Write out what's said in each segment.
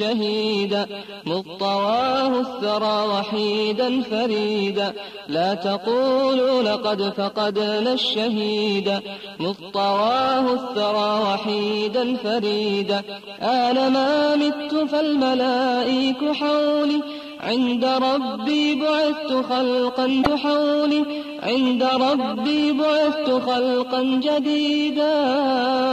الشهيدا مطواه الثرى وحيدا فريدا. لا تقولوا لقد فقدنا الشهيدا مطواه الثرى وحيدا فريدا. أنا ما مت فالملائك حولي عند ربي بعثت خلقا تحولي. عند ربي بعثت خلقا جديدا.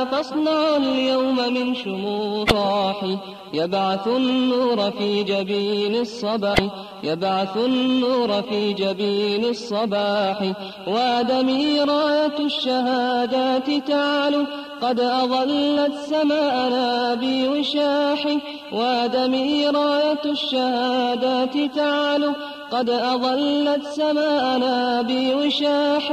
فاصنع اليوم من شموطاحي يبعث النور في جبين الصباح. يبعث النور في جبين الصباح. وادمي راية الشهادات تعلو. قد أظلت سماءنا بوشاح وادمي راية الشهادات تعلو قد أظلت سماءنا بوشاح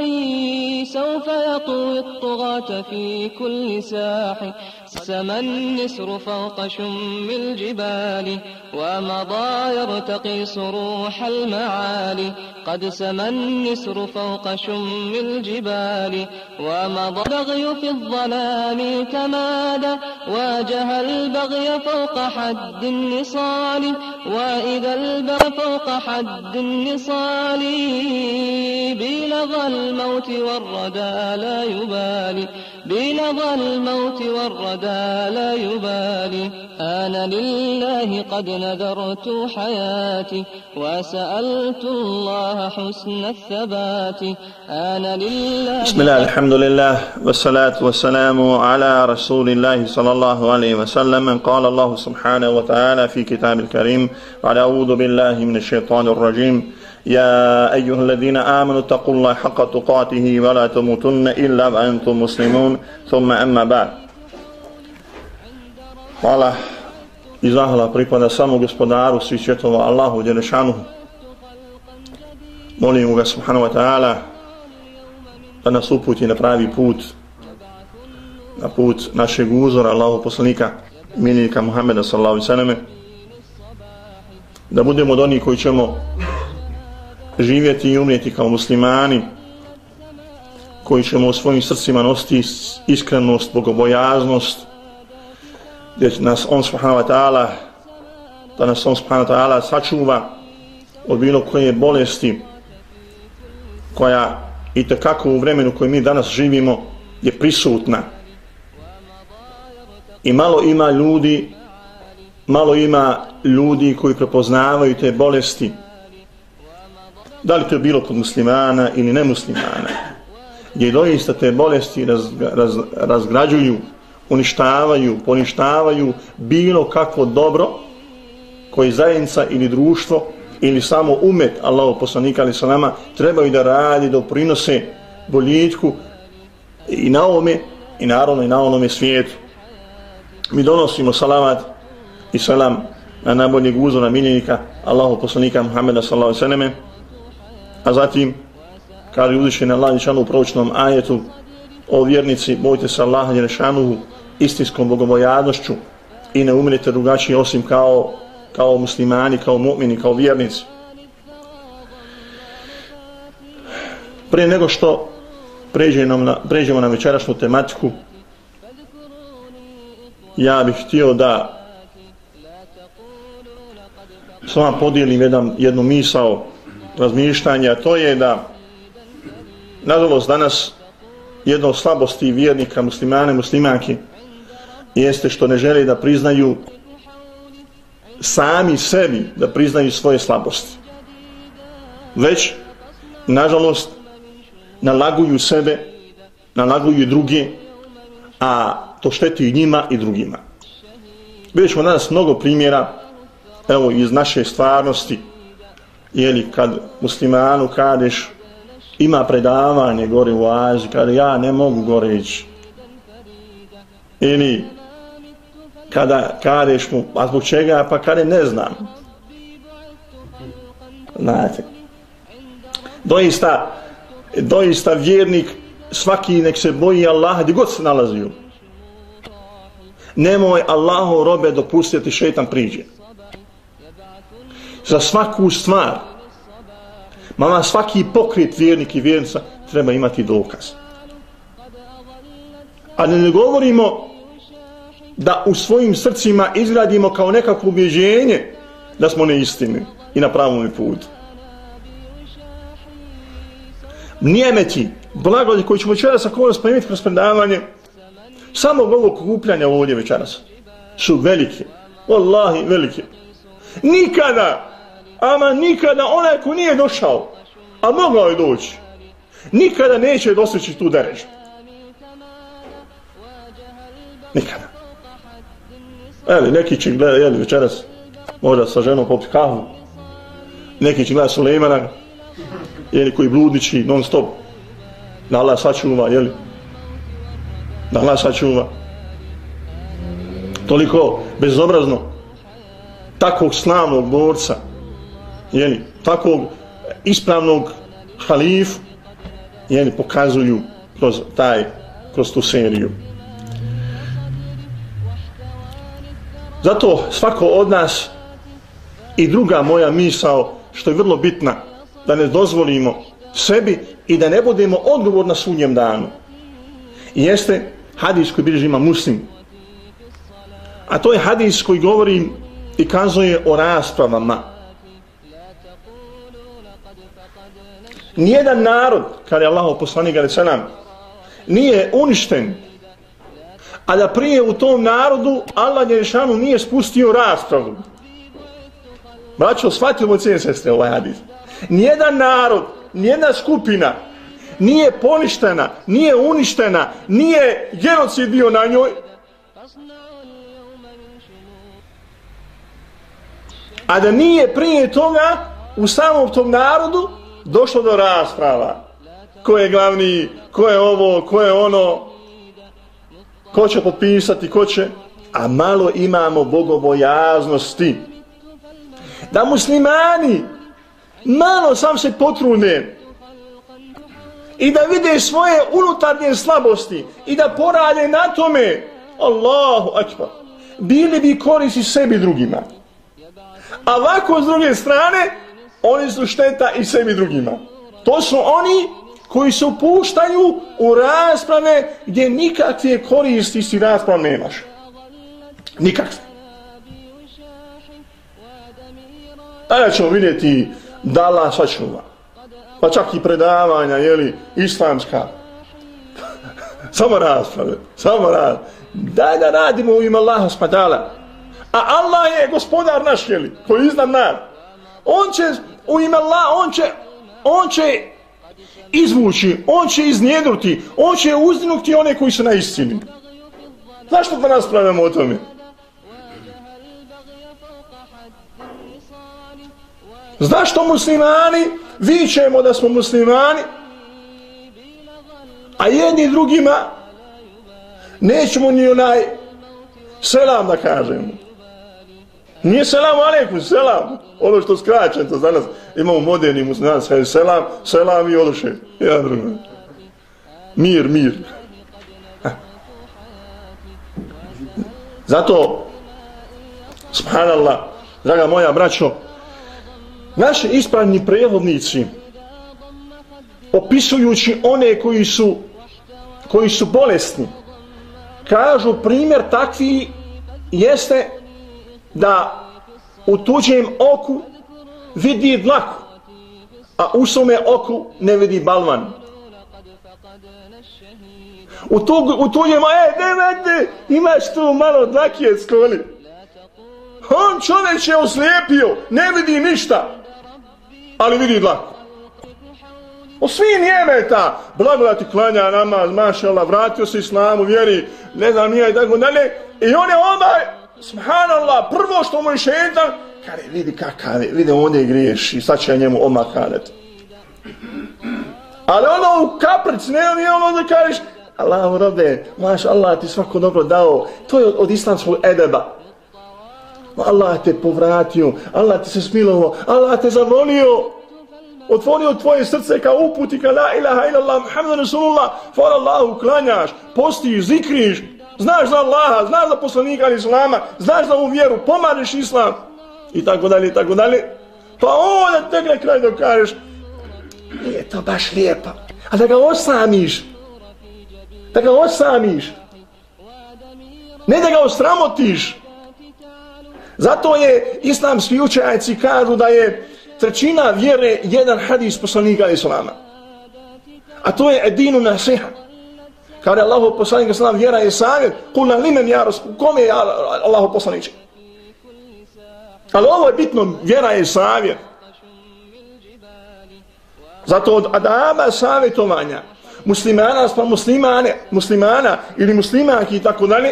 سوف يطوي الطغاة في كل ساح. سما النسر فوق شم الجبال ومضى يرتقي صروح المعالي. قد سما النسر فوق شم الجبال ومضى البغي في الظلام تمادى. واجه البغي فوق حد النصال وإذا البغي فوق حد النصال بلظى الموت والردى لا يبالي. بلظى الموت والردى لا يبالي. أنا لله قد نذرت حياتي وسألت الله حسن الثبات. أنا لله بسم الله الحمد لله والصلاة والسلام على رسول الله صلى الله عليه وسلم. قال الله سبحانه وتعالى في كتاب الكريم وعلى أعوذ بالله من الشيطان الرجيم. يا أيها الذين آمنوا اتقوا الله حق تقاته ولا تموتن إلا وأنتم مسلمون. ثم أما بعد. Hvala i zahvala pripada samo gospodaru svih svjetova Allahu Đelešanuhu. Molim ga subhanahu wa ta'ala da nas uputi na pravi put, na put našeg uzora Allahu poslanika, miljenika Muhammeda sallahu sallam, da budemo od onih koji ćemo živjeti i umjeti kao muslimani, koji ćemo u svojim srcima nositi iskrenost, bogobojaznost, gdje nas on subhanahu wa ta'ala da nas on subhanahu wa ta'ala sačuva od bilo koje bolesti koja i tekako u vremenu koje mi danas živimo je prisutna. I malo ima ljudi malo ima ljudi koji prepoznavaju te bolesti. Da li to je bilo kod muslimana ili nemuslimana gdje doista te bolesti raz, raz, razgrađuju uništavaju, poništavaju bilo kakvo dobro koji zajednica ili društvo ili samo umet Allahu poslanika ali sa nama trebaju da radi, da prinose boljitku i na ovome i naravno i na onome svijetu. Mi donosimo salavat i salam na najboljeg uzora miljenika Allahu poslanika Muhammeda sallahu sallam a zatim kaže uzvišen Allah u pročnom ajetu o vjernici, bojte se Allaha Jerešanuhu istinskom bogobojadnošću i ne umirite drugačije osim kao, kao muslimani, kao mu'mini, kao vjernici. Prije nego što pređemo na, pređemo na večerašnju tematiku, ja bih htio da s vama podijelim jedan, jednu misao razmišljanja, to je da nažalost danas jedno od slabosti vjernika, muslimane, muslimanki, jeste što ne žele da priznaju sami sebi da priznaju svoje slabosti. Već, nažalost, nalaguju sebe, nalaguju druge, a to šteti i njima i drugima. Vidjet ćemo danas mnogo primjera, evo, iz naše stvarnosti, jeli, kad muslimanu kadeš, ima predavanje gore u Aziji, kada ja ne mogu gore ići. Ili kada kareš mu, a zbog čega, pa kada ne znam. Znate. Doista, doista vjernik, svaki nek se boji Allaha, gdje god se nalazio. Nemoj Allahu robe dopustiti šetan priđe. Za svaku stvar, mama svaki pokret vjernik i vjernica treba imati dokaz. A ne, govorimo da u svojim srcima izgradimo kao nekakvo ubježenje da smo neistini i na pravom putu. Nijemeti, blagodje koji ćemo večeras ako ovo spremiti kroz predavanje, samo ovog kupljanja ovdje večeras su velike. Wallahi, velike. Nikada, ama nikada onaj ko nije došao, a mogao je doći, nikada neće doseći tu derežu. Nikada. Eli, neki će gledati, jeli, večeras, možda sa ženom popiti kahu, neki će gledati Sulejmana, jeli, koji bludniči non stop, da Allah sačuva, jeli, da Allah sačuva. Toliko bezobrazno, takvog slavnog borca, jeli, takvog ispravnog halifu, jeli, pokazuju kroz taj, kroz tu seriju. Zato svako od nas i druga moja misao, što je vrlo bitna, da ne dozvolimo sebi i da ne budemo odgovor na sunjem danu. I jeste hadis koji bilježi ima muslim. A to je hadis koji govori i kazuje o raspravama. Nijedan narod, kada je Allah poslanik ali nam, nije uništen, a da prije u tom narodu Allah Jerešanu nije spustio raspravu. Braćo, shvatimo cijene sestre ovaj hadis. Nijedan narod, nijedna skupina nije poništena, nije uništena, nije genocid bio na njoj, a da nije prije toga u samom tom narodu došlo do rasprava. Ko je glavni, ko je ovo, ko je ono, ko će popisati, ko će, a malo imamo bogobojaznosti. Da muslimani malo sam se potrune i da vide svoje unutarnje slabosti i da porade na tome, Allahu akbar, bili bi korisi sebi drugima. A ovako s druge strane, oni su šteta i sebi drugima. To su oni koji se upuštaju u rasprave gdje nikakve koristi si rasprav nemaš. Nikakve. Tada ćemo vidjeti da Allah sačuva. Pa čak i predavanja, jeli, islamska. samo rasprave, samo rad. Daj da radimo u ime Allaha spadala. A Allah je gospodar naš, jeli, koji iznad nas. On će, u ime Allah, on će, on će izvući, on će iznjedruti, on će uzdinuti one koji su na istini. Zašto da nas pravimo o tome? Zašto muslimani vićemo da smo muslimani, a jedni drugima nećemo ni onaj selam da kažemo. Nije selam alaikum, selam. Ono što skraćen to danas imamo moderni musliman, sve selam, selam i odoše. Ja drugo. Mir, mir. Zato, subhanallah, draga moja braćo, naši ispravni prevodnici, opisujući one koji su, koji su bolesni, kažu primjer takvi jeste da u tuđem oku vidi dlaku, a u svome oku ne vidi balvan. U, tu, u tuđem, e, ne ne, imaš tu malo dlake skoli. On čovjek je oslijepio, ne vidi ništa, ali vidi dlaku. O svi njemeta, blagodati klanja namaz, mašala, vratio se islamu, vjeri, ne znam, nije i tako dalje. I on je ovaj subhanallah, prvo što mu je šetan, kare, vidi kakav je, vidi on je griješi, sad će njemu omakanet. Ali ono u kapric, ne on ono da kažeš, Allah, robe, maš Allah ti svako dobro dao, to je od, od islamskog edeba. Allah te povratio, Allah te se smilovo, Allah te zavolio, otvorio tvoje srce kao uput i kao la ilaha illallah, muhammed rasulullah, for Allahu, klanjaš, postiš, zikriš, znaš za Allaha, znaš za poslanika islama, znaš za ovu vjeru, pomariš islam, i tako dalje, i tako dalje. Pa onda te na kraj dok kažeš, nije to baš lijepo, a da ga osamiš, da ga osamiš, Ne da ga osramotiš. Zato je islamski učajci kažu da je trećina vjere jedan hadis poslanika islama. A to je edinu nasiha. Kada je Allah poslanik islam vjera je savjet, kulna limen ja kom je Allahu poslaniče? Ali ovo je bitno, vjera je savjet. Zato od adama savjetovanja muslimana pa muslimane, muslimana ili muslimanki i tako dalje,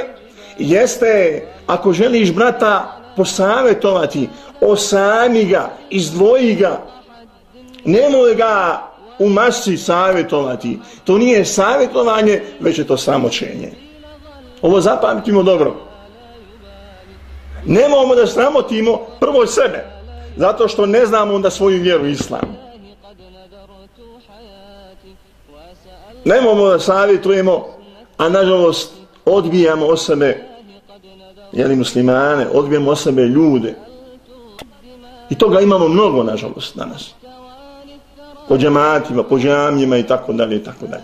jeste ako želiš brata posavjetovati, osami ga, izdvoji ga, nemoj ga u masi savjetovati. To nije savjetovanje, već je to samočenje. Ovo zapamtimo dobro. Nemojmo da sramotimo prvo sebe, zato što ne znamo onda svoju vjeru islamu. Nemojmo da savjetujemo, a nažalost odbijamo o sebe, jeli muslimane, odbijamo o sebe ljude. I toga imamo mnogo, nažalost, danas. Po džematima, po džamijima i tako dalje i tako dalje.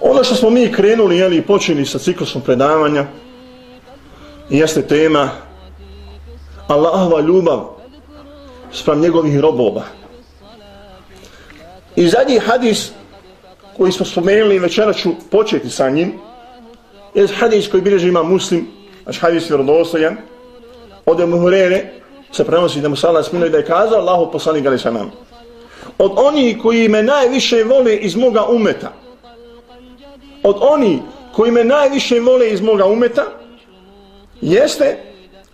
Ono što smo mi krenuli, jeli, počeli sa ciklusom predavanja, jeste tema Allahova ljubav sprem njegovih robova. I zadnji hadis koji smo spomenuli, večera ću početi sa njim, je hadis koji bilježi ima muslim, znači hadis je rodostojan, od Ebu se prenosi da mu sada sminu da je kazao Allahu poslanik ali sa nam. Od oni koji me najviše vole iz moga umeta, od oni koji me najviše vole iz moga umeta, jeste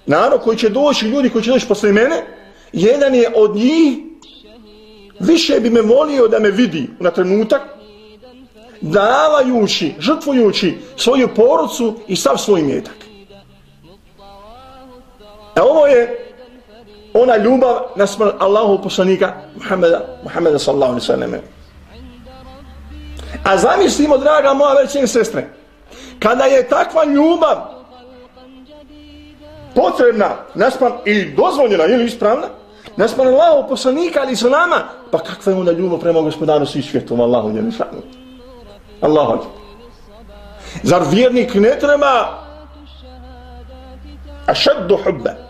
narod koji će doći, ljudi koji će doći posle mene, jedan je od njih više bi me volio da me vidi na trenutak davajući, žrtvujući svoju porucu i sav svoj mjetak. E ovo je ona ljubav nasmr Allahu poslanika Muhammeda, Muhammeda sallahu alaihi sallam. A zamislimo, draga moja veće sestre, kada je takva ljubav potrebna, naspram i dozvoljena ili ispravna, naspram Allahu poslanika ali su nama, pa kakva je onda ljubav prema gospodaru svih svijetom, Allahu djelišanu? Allahu Zar vjernik ne treba a šeddu hubbe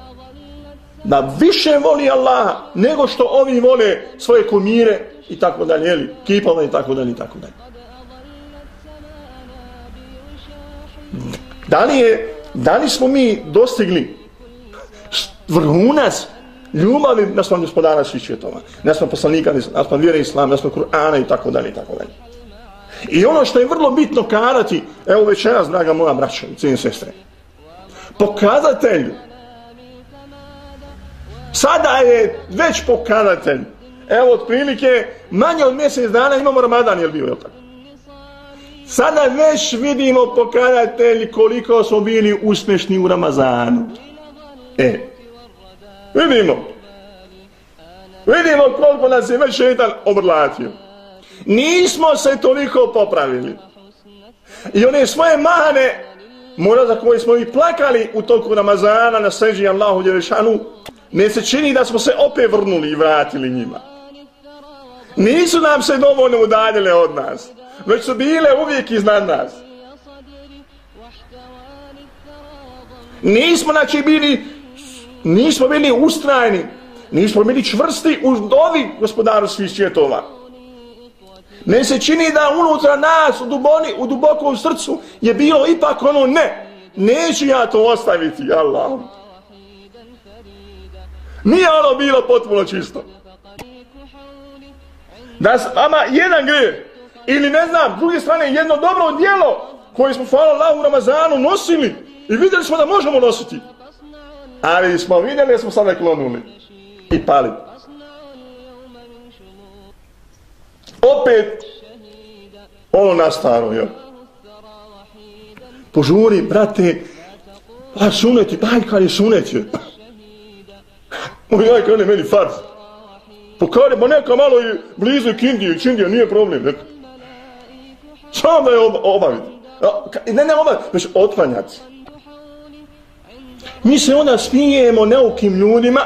da više voli Allaha nego što ovi vole svoje kumire i tako dalje, jeli, kipove i tako dalje i tako dalje. Da li, je, da li smo mi dostigli vrhunac ljubavi naspram gospodara svih svjetova, naspram poslanika, naspram vjere islam, naspram Kur'ana i tako dalje i tako dalje. I ono što je vrlo bitno karati, evo večeras, draga moja braća i cijenim sestre, pokazatelj, sada je već pokazatelj, evo otprilike, manje od mjesec dana imamo Ramadan, je li bio, je li tako? Sada već vidimo pokazatelj koliko smo bili uspješni u Ramazanu. E, vidimo. Vidimo koliko nas je već šeitan obrlatio. Nismo se toliko popravili. I one svoje mane, mora za koje smo i plakali u toku Ramazana na sređi Allahu Đelešanu, ne se čini da smo se opet vrnuli i vratili njima. Nisu nam se dovoljno udaljile od nas, već su bile uvijek iznad nas. Nismo znači bili, nismo bili ustrajni, nismo bili čvrsti u dovi gospodaru svih svjetova. Ne se čini da unutra nas, u, duboni, u dubokom srcu, je bilo ipak ono ne. Neću ja to ostaviti, Allah. Nije ono bilo potpuno čisto. Da se vama jedan grije, ili ne znam, s druge strane, jedno dobro dijelo koje smo, hvala Allah, u Ramazanu nosili i vidjeli smo da možemo nositi. Ali smo vidjeli da smo sada klonuli i pali. opet ono na staro, jel? Požuri, brate, pa suneti, pa kad je sunet, jel? Moj jaj, kad je meni fars. Pokare, ma neka malo i blizu Kindiju, Kindija, nije problem, neka. Sam da je ob obaviti. Ne, ne obaviti, već otklanjati. Mi se onda smijemo neukim ljudima,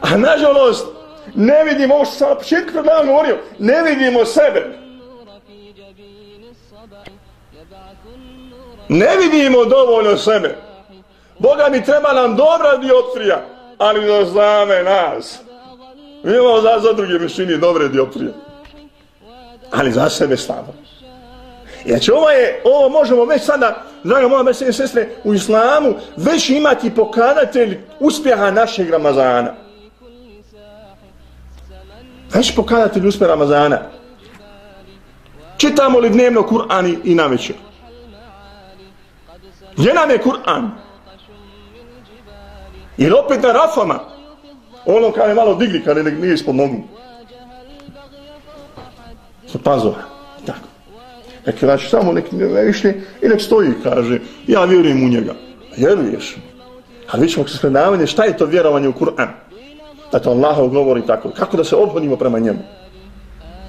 a nažalost, ne vidimo, ovo što sam na početku pred nama govorio, ne vidimo sebe. Ne vidimo dovoljno sebe. Boga mi treba nam dobra dioptrija, ali da zname nas. Mi imamo za, za druge mišljini dobre dioptrije. Ali za sebe slabo. Znači ovo je, ovo možemo već sada, draga moja mesele sestre, u islamu već imati pokazatelj uspjeha našeg Ramazana. Već pokazatelj uspjeha Ramazana. Čitamo li dnevno Kur'an i na večer? Gdje nam je Kur'an? Ili opet na rafama? Ono kada je malo digli, kada nije ispod nogu. Sa pazova. Nek znači samo nek ne išli i nek stoji kaže ja vjerujem u njega. Vjeruješ. Ali vi ćemo se predavanje šta je to vjerovanje u Kur'an. Da to Allah govori tako. Kako da se obhodimo prema njemu.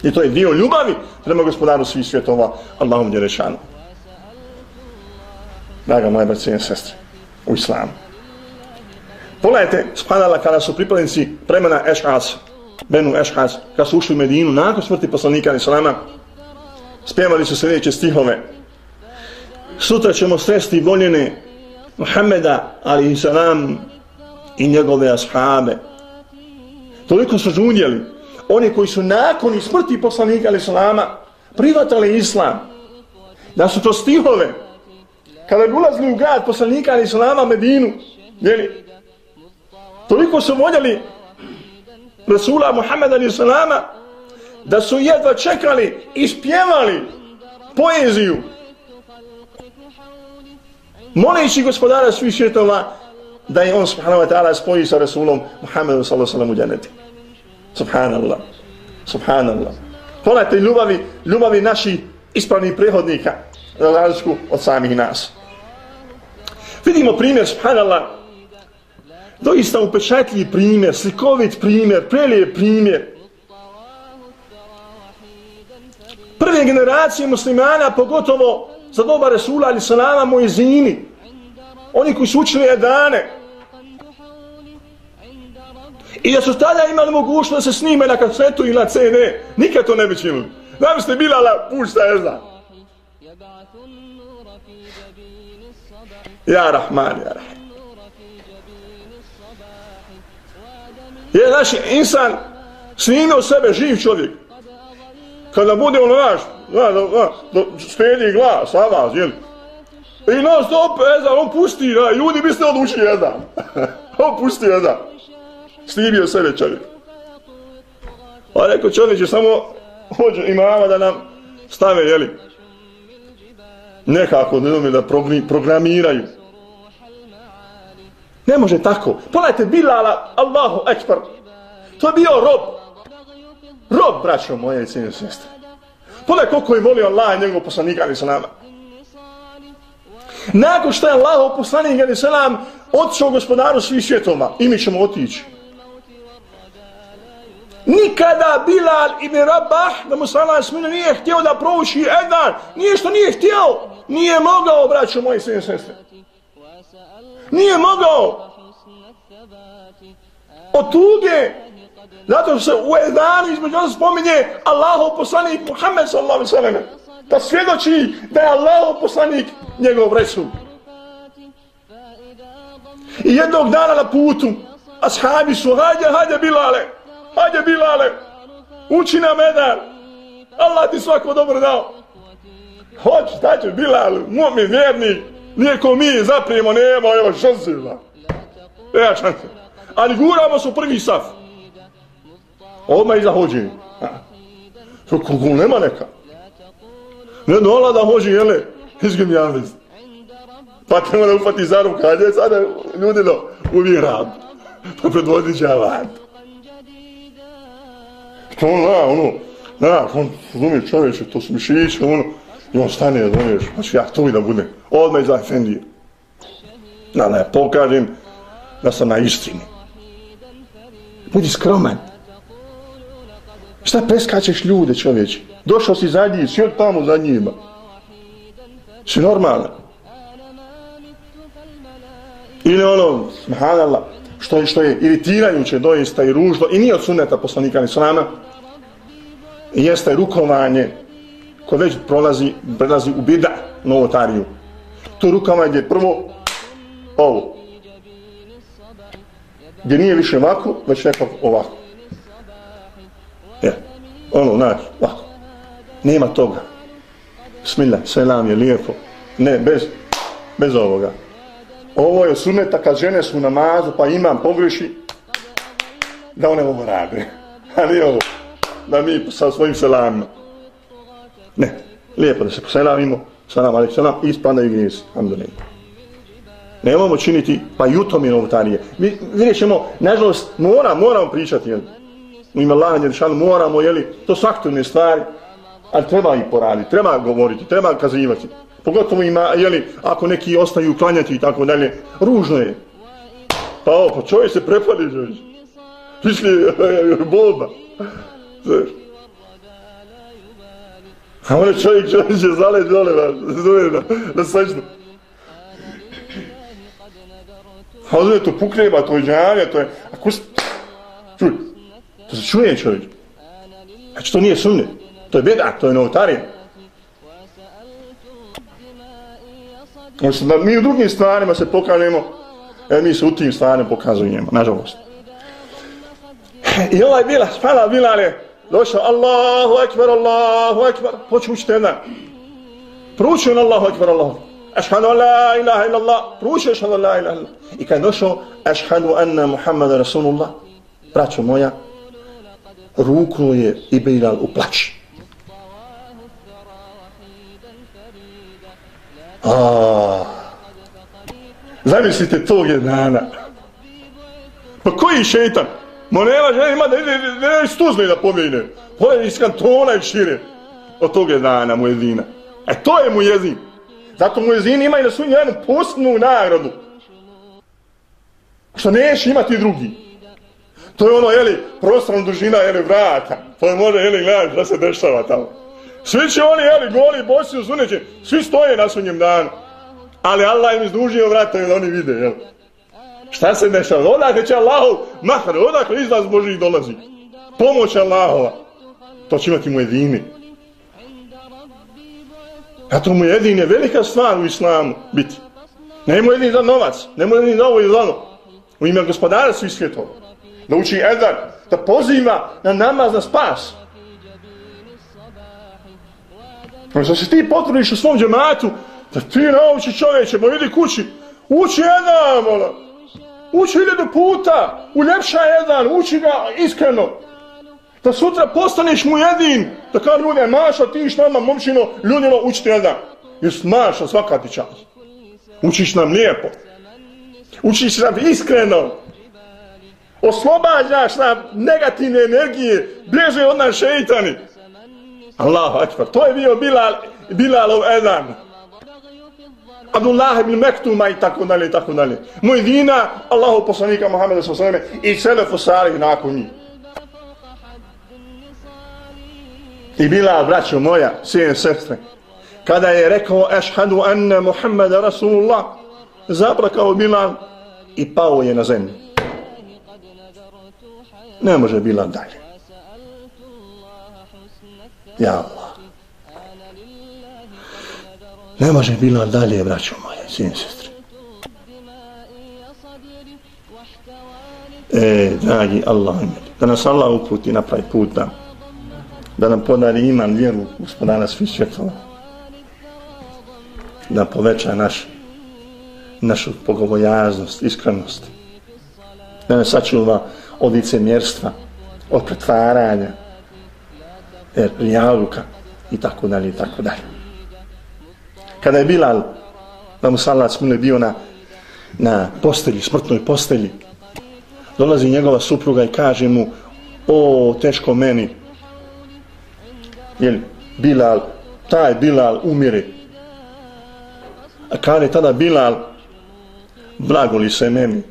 I to je dio ljubavi prema gospodaru svih svjetova Allahom Đerešanu. Draga moje braće i sestre u islamu. Pogledajte, spadala kada su pripadnici premena Eš'as, Benu Eš'as, kada su ušli u Medinu nakon smrti poslanika Islama, spjevali su sljedeće stihove. Sutra ćemo sresti voljene Muhammeda, ali i salam, i njegove ashabe. Toliko su žudjeli. Oni koji su nakon smrti poslanika ali salama privatali islam. Da su to stihove. Kada bi ulazili u grad poslanika ali salama Medinu, jeli, toliko su voljeli Rasula Muhammeda i salama da su jedva čekali i spjevali poeziju. Moleći gospodara svih svjetova da je on subhanahu wa ta'ala spoji sa Rasulom Muhammedu sallallahu sallam u djaneti subhanallah. Subhanallah. Pogledajte ljubavi ljubavi naših ispravnih prehodnika za razliku od samih nas. Vidimo primjer subhanallah doista upečatljiv primjer slikovit primjer, prelijep primjer prve generacije muslimana, pogotovo za doba Resula ali salama Mojezini, oni koji su učili edane, i da su tada imali mogućnost da se snime na kasetu i na CD, nikad to ne bi činili. Da ste bila la pušta, ne znam. Ja Rahman, ja Rahman. Je naš insan snimio sebe, živ čovjek kada bude ono naš, da, da, da, da stedi glas, a vas, jel? I non stop, ezan, on pusti, da, ljudi bi ste odlučili ezan. on pusti ezan. Snimio sebe čovjek. A rekao čovjek je samo hođe imama da nam stave, jeli? Nekako, ne znam da programiraju. Ne može tako. Pogledajte Bilala, Allahu Ekber. To je bio rob rob, braćo moje i cijenje sestre. Pogledaj koliko je volio Allah i njegov poslanika, ali se nama. Nakon što je Allah poslanik, ali se nam, otišao gospodaru svih svjetoma, i mi ćemo otići. Nikada Bilal ibn Rabah, da mu sallam sminu, nije htio da prouči jedan, nije što nije htio, nije mogao, braćo moje i cijenje sestre. Nije mogao. Od tuge, Zato se u Edanu između nas spominje Allahov poslanik Muhammed sallallahu alaihi sallam. Da pa svjedoči da je Allahov poslanik njegov resul. I jednog dana na putu ashabi su hajde, hajde Bilale, hajde Bilale, uči nam Edan. Allah ti svako dobro dao. Hoć, šta će Bilal, mu'min, vjernik, Nijeko mi zaprijemo, nema, evo šanse. Nema šanse. Ali guramo su prvi saf. Odmah iza hođi. Kako nema neka. Ne dola da hođe, jele, izgim javnic. Pa te mora upati za ruka, a sada ljudi do uvijek rad. Pa predvodi će avat. To ono, na, ono, na, on, razumiješ čovječe, to su mišići, ono, i on stane, razumiješ, ću ja tu i da bude. Odmah iza Efendije. Da, ne, pokažem da sam na istini. Budi skroman. Šta preskačeš ljude čovječe? Došao si zadnji, si od tamo za njima. Si normalan. Ili ono, smahanallah, što je, što je iritirajuće doista i ružno, i nije od sunneta poslanika ni slama, jeste rukovanje ko već prolazi, prelazi u bida. novotariju. To rukama ide prvo ovo. Gdje nije više ovako, već nekako ovako. Je. Ono, znači, ovako. Nema toga. Smilja, selam je lijepo. Ne, bez, bez ovoga. Ovo je suneta kad žene su namazu, pa imam pogreši, da one ovo rade. Ali ovo, da mi sa svojim selamima. Ne, lijepo da se poselamimo, salam alaik salam, i spadaju gnjez. alhamdulillah. Nemamo činiti, pa i u tom je novotarije. Mi, vidjet ćemo, nažalost, mora, moramo pričati, jel? U ime Allah, jel, moramo, jel, to su aktivne stvari, ali treba ih poraditi, treba govoriti, treba kazivati. Pogotovo ima, jeli, ako neki ostaju klanjati i tako dalje, ružno je. Pa ovo, pa čovjek se prepali, čovjek. Misli, boba. Znaš. A on čovjek, čovjek će zaleć dole, zove na, na slično. A on je to pukreba, to je džanja, to je... A ko se... Čuj. To se čuje čovjek. Znači to nije sumnje, To je beda, to je novotarija. Znači, da mi u drugim stvarima se pokažemo, e, mi se u tim stvarima pokazujemo, nažalost. I ovaj bila, spala bila ali došao, Allahu ekber, Allahu ekber, hoću učiti. Pručio na Allahu ekber, Allahu. Ašhadu la ilaha illa Allah, pručio ašhadu la ilaha illa I kad došao, ašhadu anna Muhammada Rasulullah, braćo moja, ruku je i Bilal u plaći. Ah. Zamislite tog jednana. Pa koji šeitan? Mo nema žena ima da ide, ne nema stuzme da pobjegne. Ovo je iz kantona i šire. Od toga je dana mu jezina. E to je mu jezin. Zato mu jezin ima i na svoj jednu posnu nagradu. Što neš imati drugi. To je ono, jeli, prostorna dužina, jeli, vrata. To je može, jeli, gledati šta se dešava tamo. Svi će oni, jeli, goli, bosi, uzuneće, svi stoje na sunjem danu. Ali Allah im izdužio vrata da oni vide, jel? Šta se dešava? Odakle će Allahov mahar, odakle izlaz Boži dolazi? Pomoć Allahova. To će imati mu jedini. A to mu je velika stvar u islamu biti. Ne mu za novac, ne mu za ovo i za ono. U ime gospodara svi svjetova. Da uči Edan, da poziva na namaz na spas. Pa Možda se ti potrudiš u svom džematu, da ti nauči čovječe, bo vidi kući, uči Edan, molim. Ono. Uči hiljadu puta, uljepša jedan, uči ga iskreno. Da sutra postaneš mu jedin, da kada ljude maša ti iš nama, momčino, ljudilo, uči ti jedan. Jer maša svaka ti čas. Učiš nam lijepo. Učiš nam iskreno. Oslobađaš nam negativne energije, bježe od nas šeitani. Allahu akbar. To je bio Bilal, Bilalov edan. Abdullah ibn Mektuma i tako dalje i tako dalje. Moj Allahu poslanika Muhammeda sa sveme i selefu salih nakon njih. I bila, braćo moja, sine sestre, kada je rekao ešhadu anna Muhammeda Rasulullah, zabrakao Bilal i pao je na zemlju. Ne može Bilal dalje. Ja Allah. Ne može bilo dalje, braćo moje, sin sestri. E, dragi Allah, da nas Allah uputi na pravi put da, da nam podari iman, vjeru, gospodana svih svjetova. Da poveća naš, našu pogovojaznost, iskrenost. Da nas sačuva od lice mjerstva, od pretvaranja, er, rijaluka i tako dalje i tako dalje. Kada je Bilal, da mu salat smile bio na, na postelji, smrtnoj postelji, dolazi njegova supruga i kaže mu, o, teško meni, jel, Bilal, taj Bilal umire. A kada je tada Bilal, blago li se meni?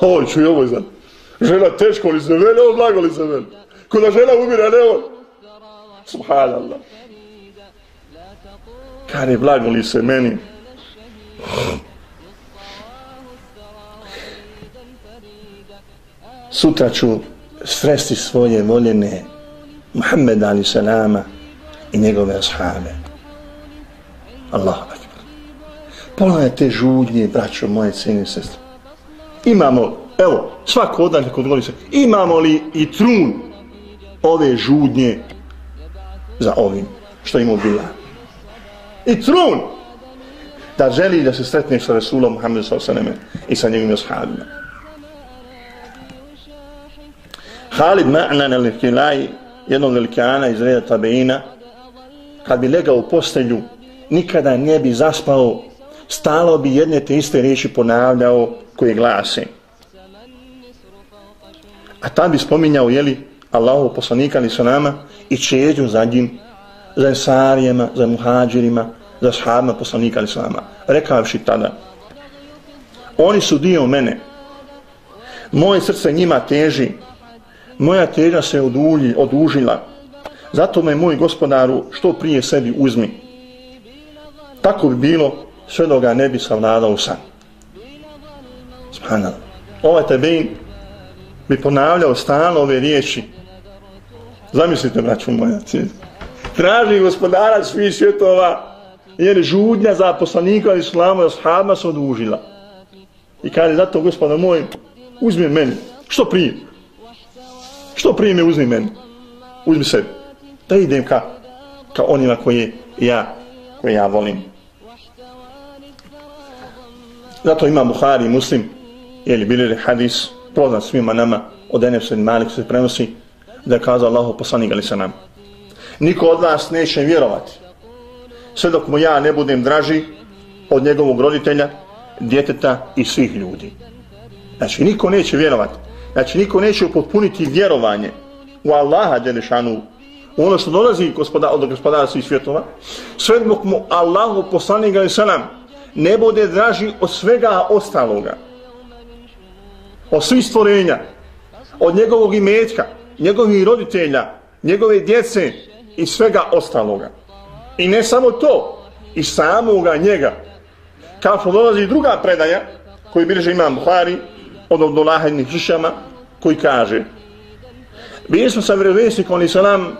O, i ovo za žena teško li se veli, o, blago li se veli. Kada žena umire, ne on. Subhanallah. Kare blagoli se meni. Sutra ću sresti svoje voljene Muhammed ali salama i njegove ashabe. Allah akbar. Pogledajte te žudnje, braćo, moje cijene i sestre. Imamo, evo, svako od nas kod se, imamo li i trun ove žudnje za ovim što ima bila. I trun da želi da se sretne sa Resulom Muhammedu s.a.v. i sa njegovim ashabima. Halid Ma'nan al-Kilaj, jednog velikana iz reda Tabeina, kad bi legao u postelju, nikada ne bi zaspao, stalo bi jedne te iste riječi ponavljao koje glase. A tam bi spominjao, jeli, Allahu poslanika ali sa nama i čeđu za njim, za ensarijama, za muhađirima, za sahabima poslanika Islama. Rekavši tada, oni su dio mene, moje srce njima teži, moja teža se odulji, odužila, zato me moj gospodaru što prije sebi uzmi. Tako bi bilo sve do ga ne bi savladao san. Subhanallah. Ovaj tebejn bi ponavljao stalno ove riječi. Zamislite, braću moja, traži gospodara svih svjetova, jer žudnja za poslanika Islama islamu i ashabima se odužila. I kaže, zato gospodar moj, uzmi meni. Što prije? Što prije me uzmi meni? Uzmi sebi. Da idem ka, ka onima koje ja, koje ja volim. Zato ima Buhari i Muslim, jeli bili hadis, poznat svima nama, od Enefsa i Malik se prenosi, da je kazao Allahu poslanik ali se nam. Niko od vas neće vjerovati. Sve dok mu ja ne budem draži od njegovog roditelja, djeteta i svih ljudi. Znači, niko neće vjerovati. Znači, niko neće upotpuniti vjerovanje u Allaha Đelešanu, u ono što dolazi gospoda, od gospodara svih svjetova, sve dok mu Allahu poslanik ali se ne bude draži od svega ostaloga. Od svih stvorenja, od njegovog imetka, njegovih roditelja, njegove djece i svega ostaloga. I ne samo to, i samoga njega. Kao što dolazi druga predaja, koji bilježe imam Buhari, od Abdullah ibn Hišama, koji kaže Bili smo sa vjerovjesnikom ali salam,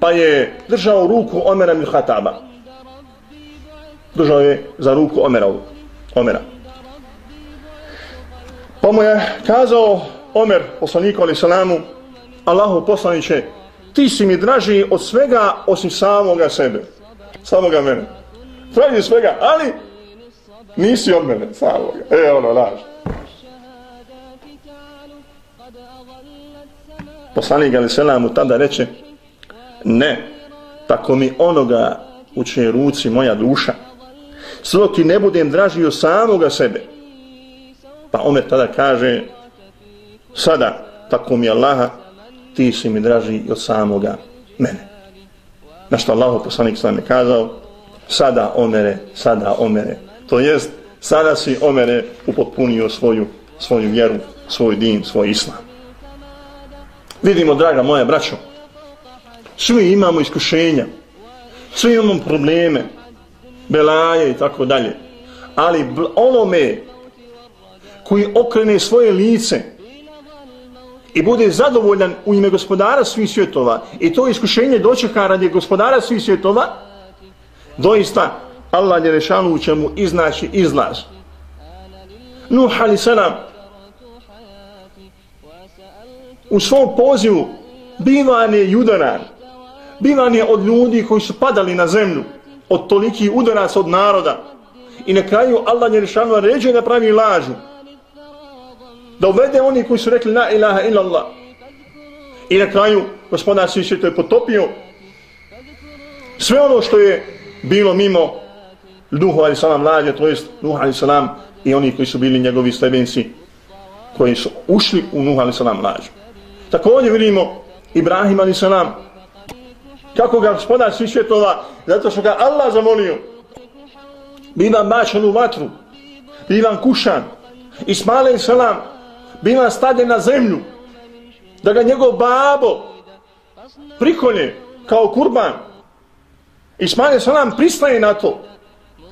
pa je držao ruku Omera Milhataba. Držao je za ruku Omera. Omera. Pa mu je kazao Omer, poslaniku ali salamu, Allahu poslaniće, ti si mi draži od svega osim samoga sebe. Samoga mene. Draži svega, ali nisi od mene samoga. E, ono, laž. Poslanik alaih salamu tada reče, ne, tako mi onoga u čije ruci moja duša, sve ti ne budem dražio samoga sebe. Pa Omer tada kaže, sada, tako mi Allaha, ti si mi draži od samoga mene. Na što Allah poslanik sam je kazao, sada Omere, sada Omere. To jest, sada si Omere upotpunio svoju, svoju vjeru, svoj din, svoj islam. Vidimo, draga moja braćo, svi imamo iskušenja, svi imamo probleme, belaje i tako dalje. Ali onome koji okrene svoje lice i bude zadovoljan u ime gospodara svih svjetova. I to iskušenje dočeka radi gospodara svih svjetova, doista Allah je rešanu će mu iznaći izlaz. Nuh ali salam u svom pozivu bivan je judanar, bivan je od ljudi koji su padali na zemlju od toliki udaraca od naroda. I na kraju Allah je rešanu ređe da pravi lažu da uvede oni koji su rekli la ilaha illallah. I na kraju gospodar svi svijeto je potopio sve ono što je bilo mimo Duhu ali salam lađe, to jest Duhu ali salam i oni koji su bili njegovi stebenci koji su ušli u Nuhu ali salam lađu. Također vidimo Ibrahim ali salam kako ga gospodar svi svjetova zato što ga Allah zamolio. Bivam bačan u vatru bivam kušan. Ismail ali salam bila stavljen na zemlju, da ga njegov babo prikolje kao kurban. I smanje se nam pristaje na to.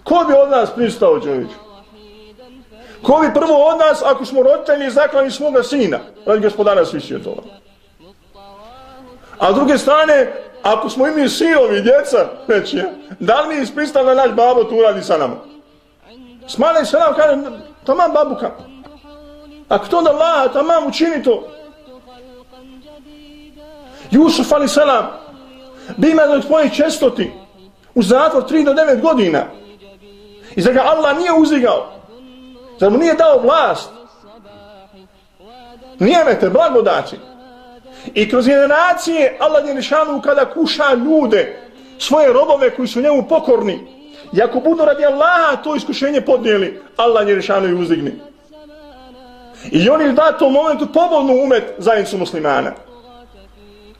Ko bi od nas pristao, Đoviću? Ko bi prvo od nas, ako smo roditelji, zaklani svoga sina, radi gospodara svi svjetova? A s druge strane, ako smo imali sinovi, djeca, reći je, da li mi ispistan da naš babo tu radi sa nama? Smale se nam kaže, tamam babuka. Ako to onda Allah, tamam učini to. Jusuf ali selam, bima do tvoje čestoti, u zatvor 3 do 9 godina. I za ga Allah nije uzigao. Zar mu nije dao vlast? Nije me te blagodaći. I kroz generacije Allah je nešanu kada kuša ljude, svoje robove koji su njemu pokorni. I ako budu radi Allaha to iskušenje podnijeli, Allah je nešanu i uzdigni. I oni da to u momentu pobodnu umet zajednicu muslimana.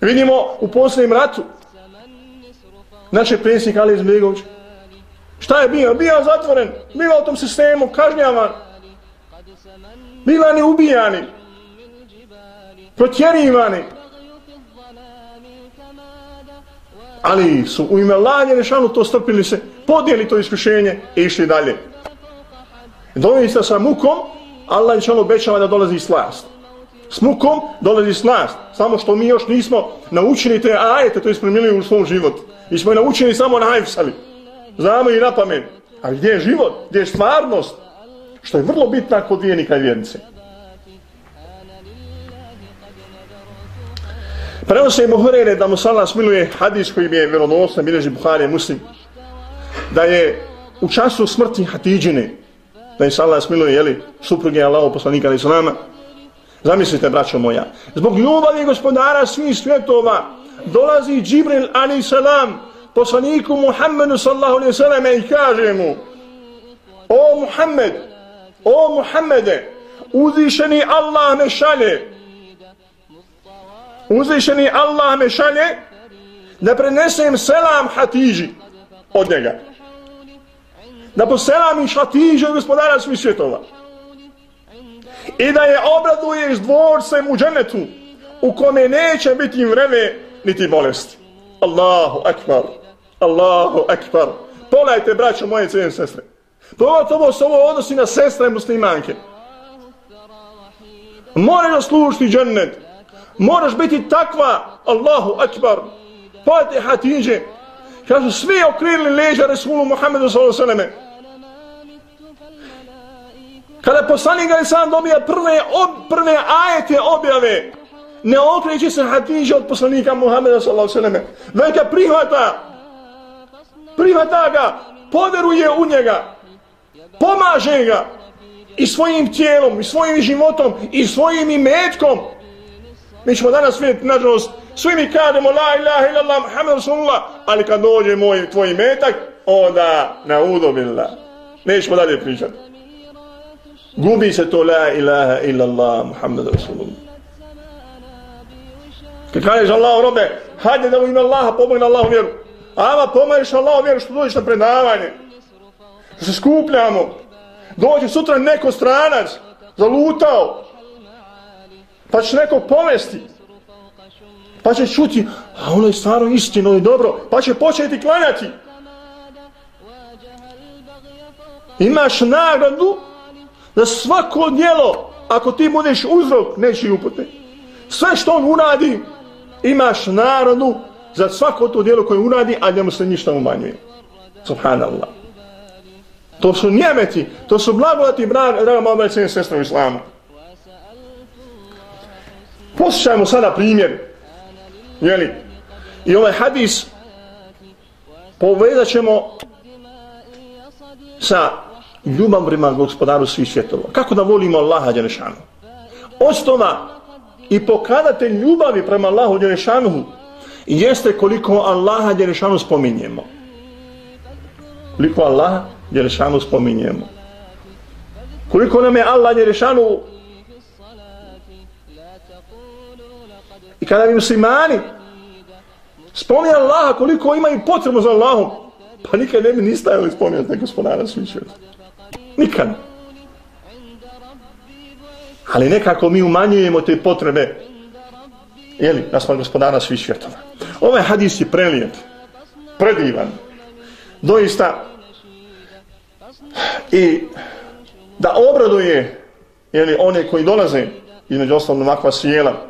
Vidimo u posljednjem ratu naše predsjednik Ali Izbegović. Šta je bio? Bio zatvoren, bio u tom sistemu, kažnjavan. Bilani ubijani protjerivani. Ali su u ime Lanje Nešanu to strpili se, podijeli to iskušenje i išli dalje. Doista sa mukom, Allah Nešanu ono obećava da dolazi slast. S mukom dolazi slast. Samo što mi još nismo naučili te ajete, to ispremili u svom životu. Mi smo je naučili samo na hajfsali. Znamo i na pamet. A gdje je život? Gdje je stvarnost? Što je vrlo bitna kod vijenika i vjernice. Prenose mu Hurere da mu sallam smiluje hadis koji mi je vjerodostan, bilježi Buhari muslim, da je u času smrti Hatidžine, Pa da je Allah smiluje, jeli, supruge Allaho poslanika ali islama. zamislite, braćo moja, zbog ljubavi gospodara svih svjetova, dolazi Džibril ali salam, poslaniku Muhammedu sallahu alaihi sallam i kaže mu, o Muhammed, o Muhammede, uzvišeni Allah me šalje, uzvišeni Allah me šalje da prenesem selam Hatiži od njega. Da poselam i gospodara svih svjetova. I da je obraduješ dvorcem u dženetu u kome neće biti vreme niti bolesti. Allahu akbar. Allahu akbar. Pogledajte, braćo moje cijene sestre. Pogotovo se ovo odnosi na sestre muslimanke. Moraš da džennet moraš biti takva, Allahu akbar, pojete kažu svi okrili leđa Resulu Muhammedu s.a.v. Kada poslanik ga sam dobija prve, ob, prve ajete objave, ne okreće se Hatidža od poslanika Muhammeda s.a.v. Već ga prihvata, prihvata ga, poveruje u njega, pomaže ga i svojim tijelom, i svojim životom, i svojim imetkom, Mi ćemo danas vidjeti, nažalost, svi mi kademo la ilaha illallah muhammed rasulullah, ali kad dođe moj, tvoj metak, onda na udobila. Nećemo dalje pričati. Gubi se to la ilaha illallah muhammed rasulullah. Kad kažeš Allah robe, hajde da u ime Allaha pomogne Allahu vjeru. Ama pomogneš Allahu vjeru što dođeš na predavanje. Što se skupljamo. Dođe sutra neko stranac, zalutao, pa će neko povesti, pa će čuti, a ono je stvarno istino i dobro, pa će početi klanjati. Imaš nagradu za svako djelo, ako ti budeš uzrok, neće i upute. Sve što on uradi, imaš nagradu za svako to djelo koje uradi, a njemu se ništa umanjuje. Subhanallah. To su njemeti, to su blagodati, draga mama i sestra u islamu. Poslušajmo sada primjer. Jeli? I ovaj hadis povezat ćemo sa ljubav prema gospodaru svih svjetova. Kako da volimo Allaha Đelešanu? Osnova i pokadate ljubavi prema Allahu Đelešanu jeste koliko Allaha Đelešanu spominjemo. Koliko Allaha Đelešanu spominjemo. Koliko nam je Allah Đelešanu kada bi muslimani spominje Allaha koliko imaju potrebu za Allahom, pa nikad ne bi ni stajali spominjati na gospodara svičeva. Nikad. Ali nekako mi umanjujemo te potrebe jeli, na gospodana gospodara svih svjetova. Ovaj hadis je prelijep, predivan, doista i da obraduje jeli, one koji dolaze između osnovno makva sjela,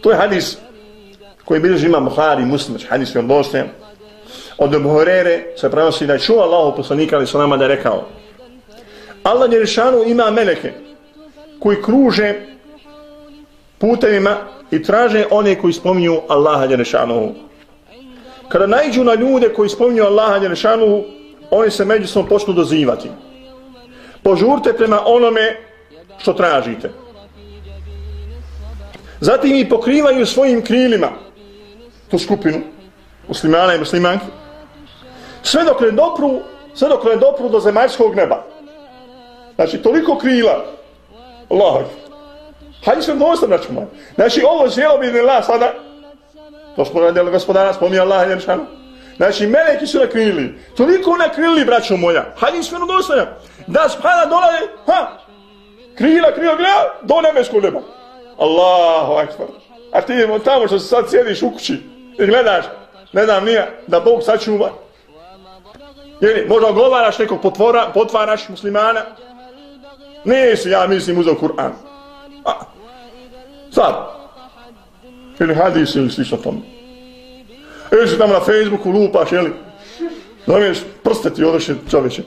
To je hadis koji bilježi ima Buhari, Muslim, hadis je odlosten, od Ebu Horere se prenosi da je čuo Allahu poslanika ali su nama da je rekao Allah Đerišanu ima meleke koji kruže putevima i traže one koji spominju Allaha Đerišanu. Kada najđu na ljude koji spominju Allaha Đerišanu, oni se međusobno počnu dozivati. Požurte prema onome što tražite. Zatim i pokrivaju svojim krilima tu skupinu muslimana i muslimanki. Sve dok ne dopru sve dok ne dopru do zemaljskog neba. Znači toliko krila. Allah hajde sve dosta braću moj znači ovo zelo bi ne la sada to smo radili gospodara spominje Allah Jeršanu. znači meleki su nakrili. Toliko nakrili braću moja. Hajde sve dosta. Da spada dolaze ha krila krila gleda do nebeskog neba. Allahu akbar a ti tamo što sad sjediš u kući i gledaš ne znam nije da Bog sačuva Ili možda govaraš nekog potvora, potvaraš muslimana. Nisi, ja mislim, uzao Kur'an. A, sad. Ili hadis ili slično tome. Ili si tamo na Facebooku lupaš, jeli? Zamiješ, prste ti odrši čovječe.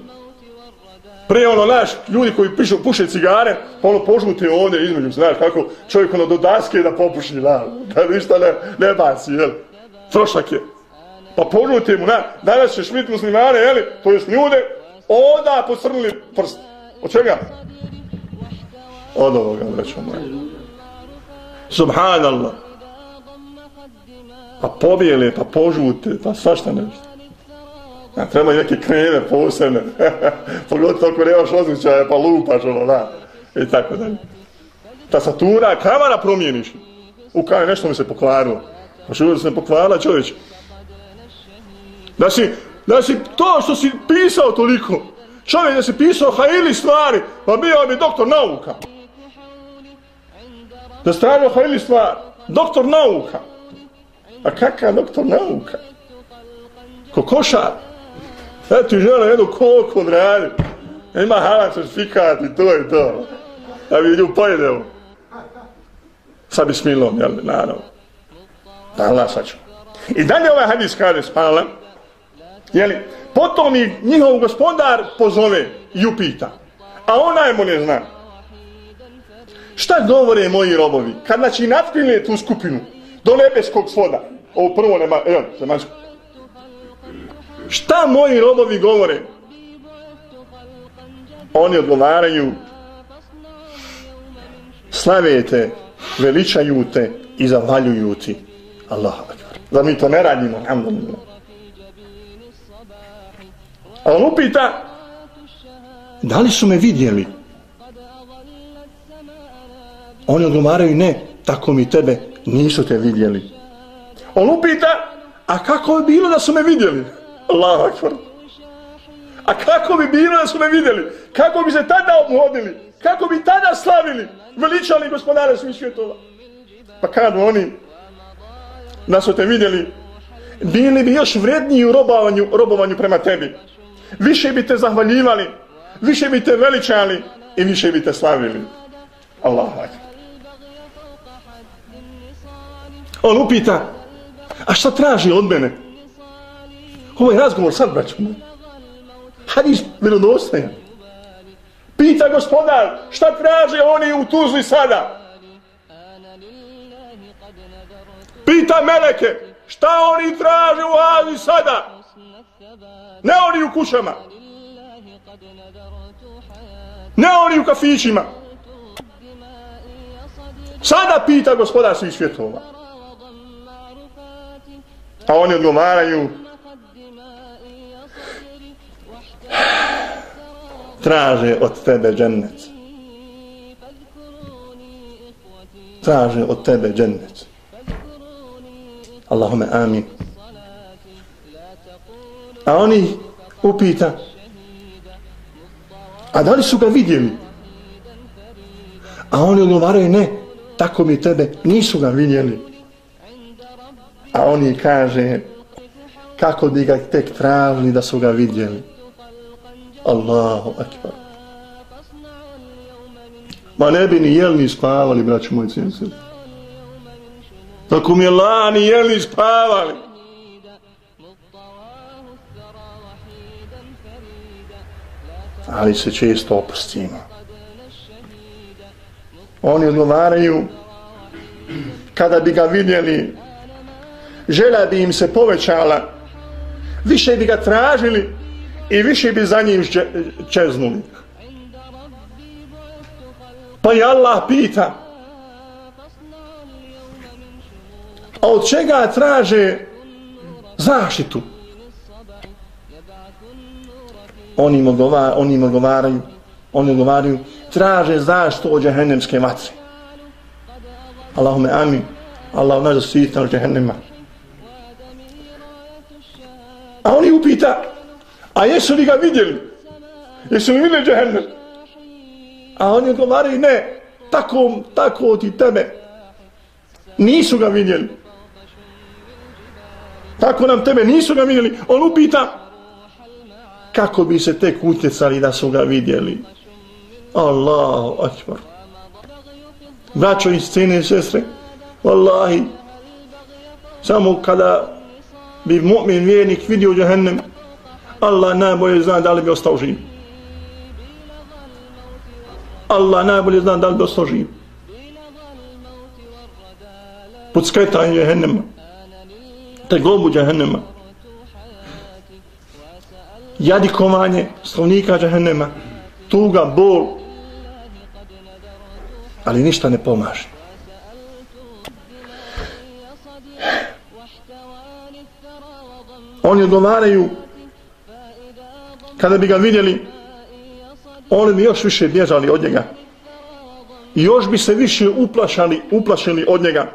Prije ono, znaš, ljudi koji pišu, puše cigare, pa ono požute ovdje između, znaš, kako čovjek ono do daske da popuši, da, da ništa ne, ne baci, jel? Trošak je. Pa požute mu, na, danas ćeš vidjeti muslimane, jel? to jest ljude, onda posrnuli prst. Od čega? Od ovoga, vreću moja. Subhanallah. Pa pobijele, pa požute, pa svašta nešto. A treba neke kreve posebne. Pogotovo ako nemaš osjećaja, pa lupaš ono, da. I tako dalje. Tasatura, kamara promijeniš. U kaj nešto mi se pokvarilo. Pa što se pokvarila čovječ? Da si, da si to što si pisao toliko, čovjek da si pisao hajili stvari, pa bio bi doktor nauka. Da stavio hajili stvari, doktor nauka. A kakav doktor nauka? Kokošar. E ti žele jednu koku odradi. Ima halan certifikat i to je to. Da bi nju pojedeo. Sa bismilom, jel, naravno. Da Allah saču. I dalje ovaj hadis kaže, spala, Jeli? Potom i njihov gospodar pozove i upita. A onaj mu ne zna. Šta govore moji robovi? Kad znači natpile tu skupinu do nebeskog svoda. Ovo prvo nema, evo, zemaljsko. Šta moji robovi govore? Oni odgovaraju slavete, veličaju te i zavaljuju ti. Allah. Da mi to ne radimo. Alhamdulillah. A on upita, da li su me vidjeli? Oni odgovaraju, ne, tako mi tebe nisu te vidjeli. On upita, a kako je bilo da su me vidjeli? Allah akbar. A kako bi bilo da su me vidjeli? Kako bi se tada obhodili? Kako bi tada slavili? Veličali gospodare svih svjetova? Pa kad oni da su te vidjeli, bili bi još vredniji u robovanju, robovanju prema tebi više bi te zahvaljivali, više bi te veličali i više bi te slavili. Allahu akbar. On upita, a šta traži od mene? Ovo je razgovor sad, braću. Hadis mirodostajan. Pita gospodar, šta traže oni u Tuzli sada? Pita Meleke, šta oni traže u Azi sada? Ne oni u kućama. Ne oni u kafićima. Sada pita gospodar svih svjetova. A oni odgovaraju traže od tebe džennet. Traže od tebe džennet. Allahume amin. A oni upita, a da li su ga vidjeli? A oni odgovaraju, ne, tako mi tebe, nisu ga vidjeli. A oni kaže, kako bi ga tek tražili da su ga vidjeli? Allahu akbar. Ma ne bi ni jeli ni spavali, braću moji cijenci. dok u Milani jeli spavali. Ali se često opustimo. Oni odgovaraju kada bi ga vidjeli žela bi im se povećala više bi ga tražili i više bi za njim čeznuli. Pa je Allah pita a od čega traže zaštitu? Oni im, odgovaraju, oni im odgovaraju, oni odgovaraju, traže zaštitu od džehennemske vatre. Allahume amin. Allah nas zasvita od džehennema. A oni upita, a jesu li ga vidjeli? Jesu li vidjeli džehennem? A oni odgovaraju, ne, tako, tako ti tebe. Nisu ga vidjeli. Tako nam tebe nisu ga vidjeli. On upita, kako bi se tek utjecali da su ga vidjeli? Allahu akbar. Braćo i scene i sestre, Wallahi, samo kada bi mu'min vjernik vidio džahennem, Allah najbolje zna da li bi ostao živ. Allah najbolje zna da li bi ostao živ. Pod skretanjem jehennema. Te globu jehennema. Jadikovanje slovnika jehennema. Tuga, bol. Ali ništa ne pomaže. Oni odgovaraju kada bi ga vidjeli oni bi još više bježali od njega. I još bi se više uplašali, uplašili od njega.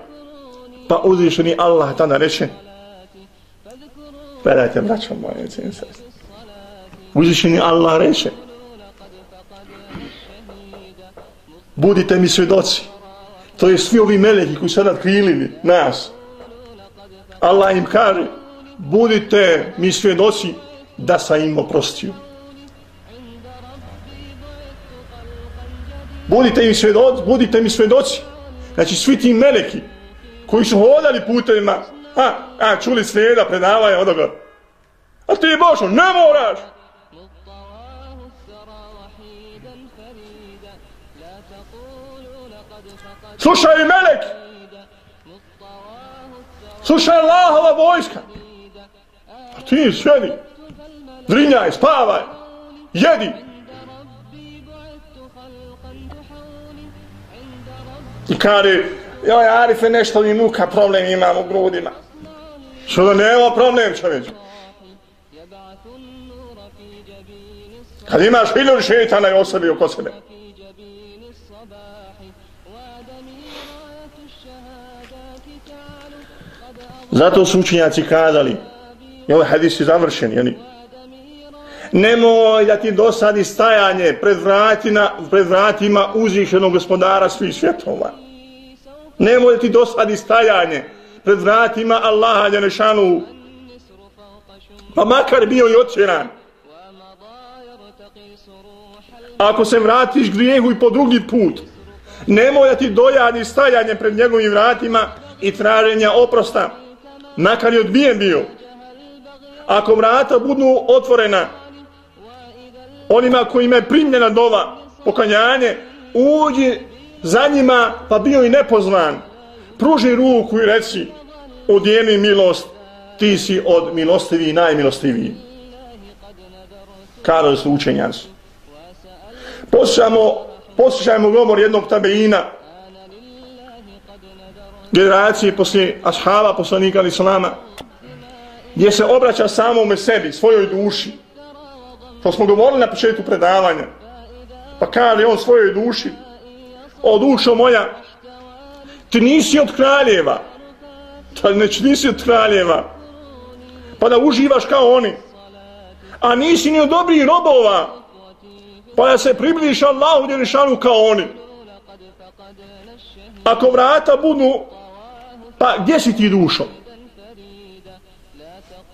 Pa uzvišeni Allah tada reče gledajte braćo moje uzvišeni Allah reče budite mi svjedoci. To je svi ovi meleki koji sada krilili nas. Allah im kaže budite mi svjedoci da sam im oprostio. Budite mi svedoci, budite mi svjedoci. Znači svi ti meleki koji su hodali putevima, a, a čuli slijeda predavanja od ovoga. A ti Božo, ne moraš! Slušaj melek! Slušaj Allahova vojska! A ti sjedi, drinjaj, spavaj, jedi. I kare, joj, Arife, nešto mi muka, problem imam u grudima. Što da nema problem, čovječ. Kad imaš hiljun šeitana i osobi oko sebe. Zato su učenjaci kazali, I ovaj hadis je završen, jeli? Nemoj da ti dosadi stajanje pred, vratina, pred vratima uzvišenog gospodara svih svjetova. Nemoj da ti dosadi stajanje pred vratima Allaha Ljenešanu. Pa makar bio i očeran. Ako se vratiš grijehu i po drugi put, nemoj da ti dojadi stajanje pred njegovim vratima i traženja oprosta. Makar je odbijen bio ako vrata budu otvorena onima kojima je primljena dova pokanjanje uđi za njima pa bio i nepozvan. Pruži ruku i reci odjeni milost ti si od milostiviji najmilostiviji. Kada su učenjaci. Posjećamo, poslušajmo govor jednog tabeina. Generacije poslije ashaba poslanika ali salama gdje se obraća samome sebi, svojoj duši. To smo govorili na početku predavanja. Pa kaže on svojoj duši, o dušo moja, ti nisi od kraljeva, ta neći nisi od kraljeva, pa da uživaš kao oni, a nisi ni od dobrih robova, pa da se približiš Allahu Đelešanu kao oni. Ako vrata budu, pa gdje si ti dušo?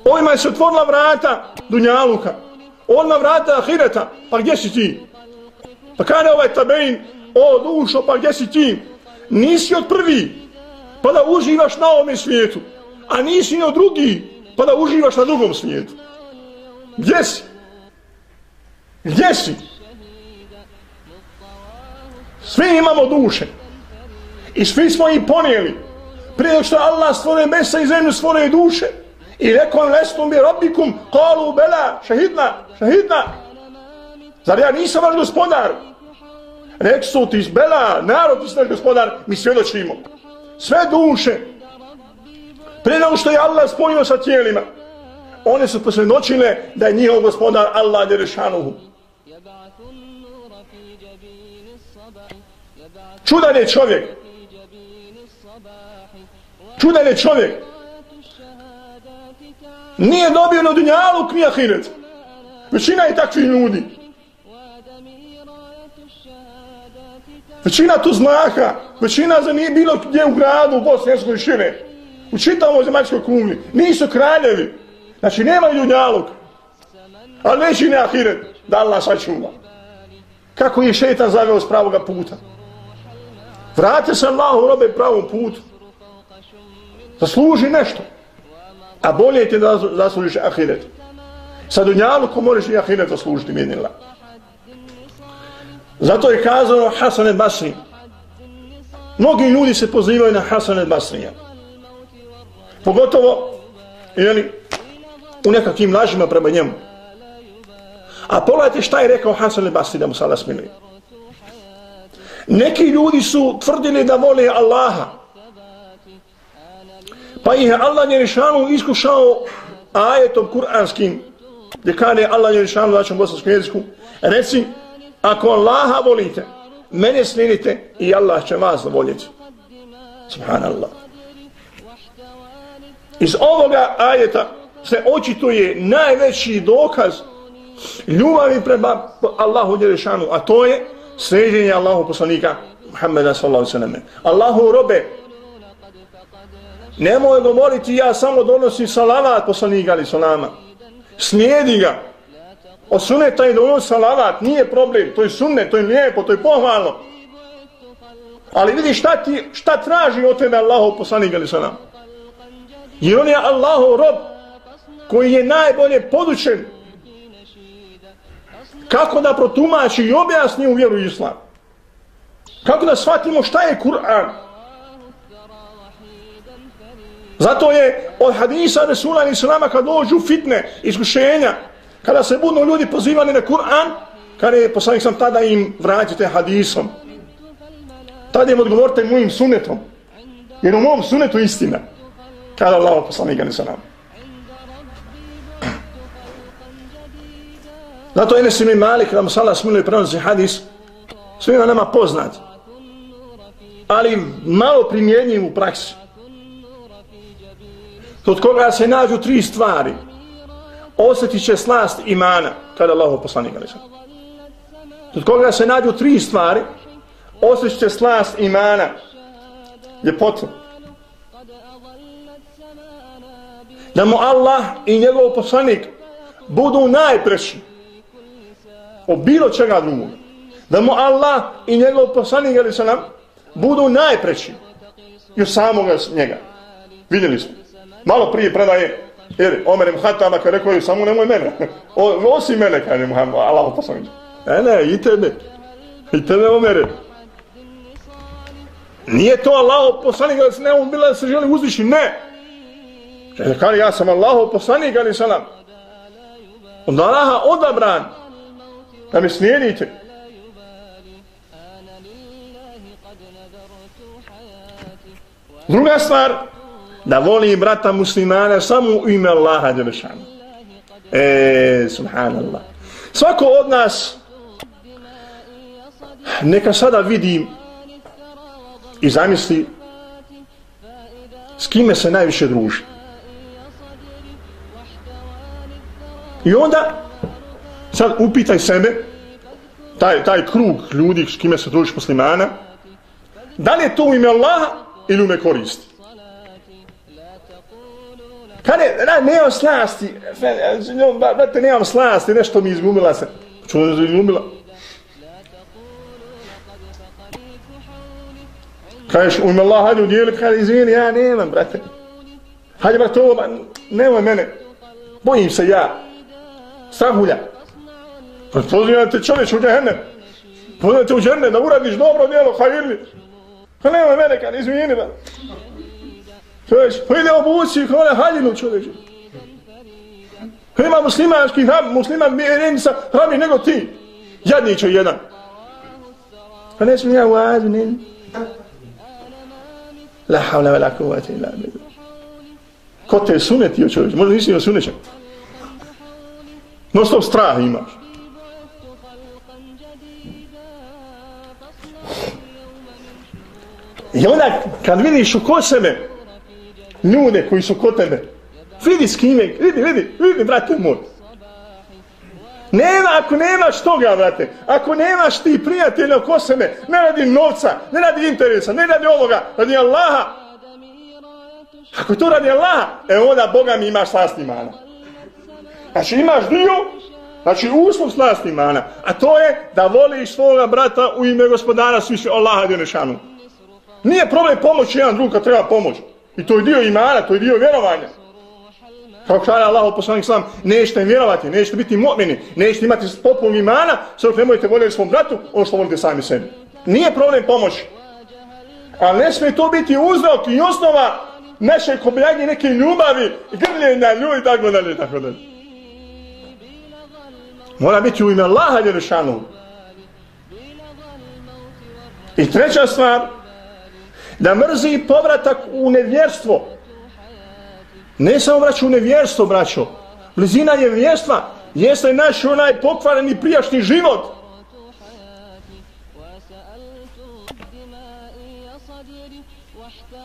Ovima je se otvorila vrata Dunjaluka. Ovima vrata Ahireta. Pa gdje si ti? Pa kada ovaj tabein, o dušo, pa gdje si ti? Nisi od prvi. pa da uživaš na ovome svijetu, a nisi od drugi, pa da uživaš na drugom svijetu. Gdje si? Gdje si? Svi imamo duše. I svi smo ih ponijeli. Prije što Allah stvore mesa i zemlju stvore duše. I rekao lestom bi robikum kalu bela šahidna, šahidna. Zar ja nisam vaš gospodar? Rek su ti bela, narod ti snaš gospodar, mi svjedočimo. Sve duše. Prije nego što je Allah spojio sa tijelima. One su posvjedočile da je njihov gospodar Allah Derešanuhu. Čudan je čovjek. Čudan je čovjek. Nije dobio na dunjalu knija hiret. Većina je takvi ljudi. Većina tu znaha, Većina za nije bilo gdje u gradu, u Bosnijskoj šire. U čitavom zemaljskoj kumli. Nisu kraljevi. Znači nema dunjalog. Ali neće ne ahiret. Da Allah sačuva. Kako je šetan zaveo s pravoga puta. Vrate se Allahu robe pravom putu. Zasluži nešto. A bolje ti da zaslužiš ahiret. Sa dunjaluku moraš i ahiret zaslužiti minila. Zato je kazao Hasan el Basri. Mnogi ljudi se pozivaju na Hasan el Basrija. Pogotovo jeli, u nekakvim lažima prema njemu. A pogledajte šta je rekao Hasan el Basri da mu sada smiluje. Neki ljudi su tvrdili da vole Allaha. Pa ih je Allah iskušao ajetom kuranskim gdje kane Allah Njerišanu u bosanskom jeziku reci ako Allaha volite mene slinite i Allah će vas voljeti. Subhanallah. Iz ovoga ajeta se očituje najveći dokaz ljubavi prema Allahu Njerišanu, a to je sređenje Allahu poslanika Muhammeda sallallahu sallam. Allahu robe, nemoj govoriti ja samo donosim salavat poslanika ali salama. Slijedi ga. Od suneta je donosi salavat, nije problem, to je sunnet, to je lijepo, to je pohvalno. Ali vidi šta, ti, šta traži od tebe Allahu poslanik ali salama. Jer on je Allahu rob koji je najbolje podučen kako da protumači i objasni u vjeru islam. Kako da shvatimo šta je Kur'an. Zato je od hadisa Resula i Islama kad dođu fitne iskušenja, kada se budu ljudi pozivali na Kur'an, kada je poslanik sam tada im vraćate hadisom. Tada im odgovorite mojim sunetom. Jer u mom sunetu istina. Kada Allah poslanik ga ne sa. Zato je Nesim i Malik, kada mu sala smiluje prenosi hadis, svima nama poznat, ali malo primjenjiv u praksi. Kod koga se nađu tri stvari, osjetit će slast imana, kada Allahov poslanik ali sam. Kod koga se nađu tri stvari, osjetit će slast imana, ljepotu. Da mu Allah i njegov poslanik budu najpreći o bilo čega drugog. Da mu Allah i njegov poslanik ali sam budu najpreći i samog njega. Vidjeli smo. Malo prije predaje jer Omer im hatama kada rekao samo nemoj mene. O, nosi mene kada je Muhammed, Allah poslanik. E ne, i tebe. I tebe Omer. Nije to Allah poslanik ali se ne on bila da se želi uzviši. Ne. Kada ja sam Allah poslanik ali se nam. Onda Allah odabran da me slijedite. Druga stvar, da voli brata muslimana samo u ime Allaha Đelešanu. E, subhanallah. Svako od nas neka sada vidi i zamisli s kime se najviše druži. I onda sad upitaj sebe, taj, taj krug ljudi s kime se družiš muslimana, da li je to u ime Allaha ili u ime koristi? Kad je, da, nemam slasti, e, brate, nemam slasti, nešto mi izgumila se. Čuo da se izgumila? Kažeš, u ime Allah, hajde udjeli, kada izvini, ja nemam, brate. Hajde, brate, ovo, nemoj mene. Bojim se ja. Strahulja. Pa pozivam te čovječ u džehennem. Pozivam te u džehennem da uradiš dobro djelo, hajirli. Pa nemoj mene, kada izvini, brate. Čovječ, pa ide obuci, kao haljinu, čovječe. Pa ima muslimanski hram, musliman mi je sa hrami nego ti. Jadnićo jedan. Pa ne smijem ja u azu, ne. La havla ve la kuvvete illa billah. Ko te sunetio čovječ? Možda nisi imao sunećak. No stop strah imaš. I onda kad vidiš oko sebe ljude koji su kod tebe, vidi s kime, vidi, vidi, vidi, brate moj. Nema, ako nemaš toga, brate, ako nemaš ti prijatelja oko sebe, ne radi novca, ne radi interesa, ne radi ovoga, radi Allaha. Ako to radi Allaha, e onda Boga mi imaš slast imana. Znači imaš dio, znači uslov slast imana, a to je da voliš svoga brata u ime gospodara sviše Allaha Djenešanu. Nije problem pomoći jedan drug kad treba pomoć. I to je dio imana, to je dio vjerovanja. Kao kada Allah poslanik sam, nećete vjerovati, nećete biti mu'mini, nećete imati popom imana, sve dok nemojte voljeti svom bratu, ono što volite sami sebi. Nije problem pomoći. Ali ne smije to biti uzrok i osnova naše kobljanje neke ljubavi, grljenja ljudi, tako dalje, tako dalje. Mora biti u ime Allaha Jerešanu. I treća stvar, da mrzi povratak u nevjerstvo. Ne samo vraću u nevjerstvo, braćo. Blizina nevjerstva jeste naš onaj pokvareni prijašnji život.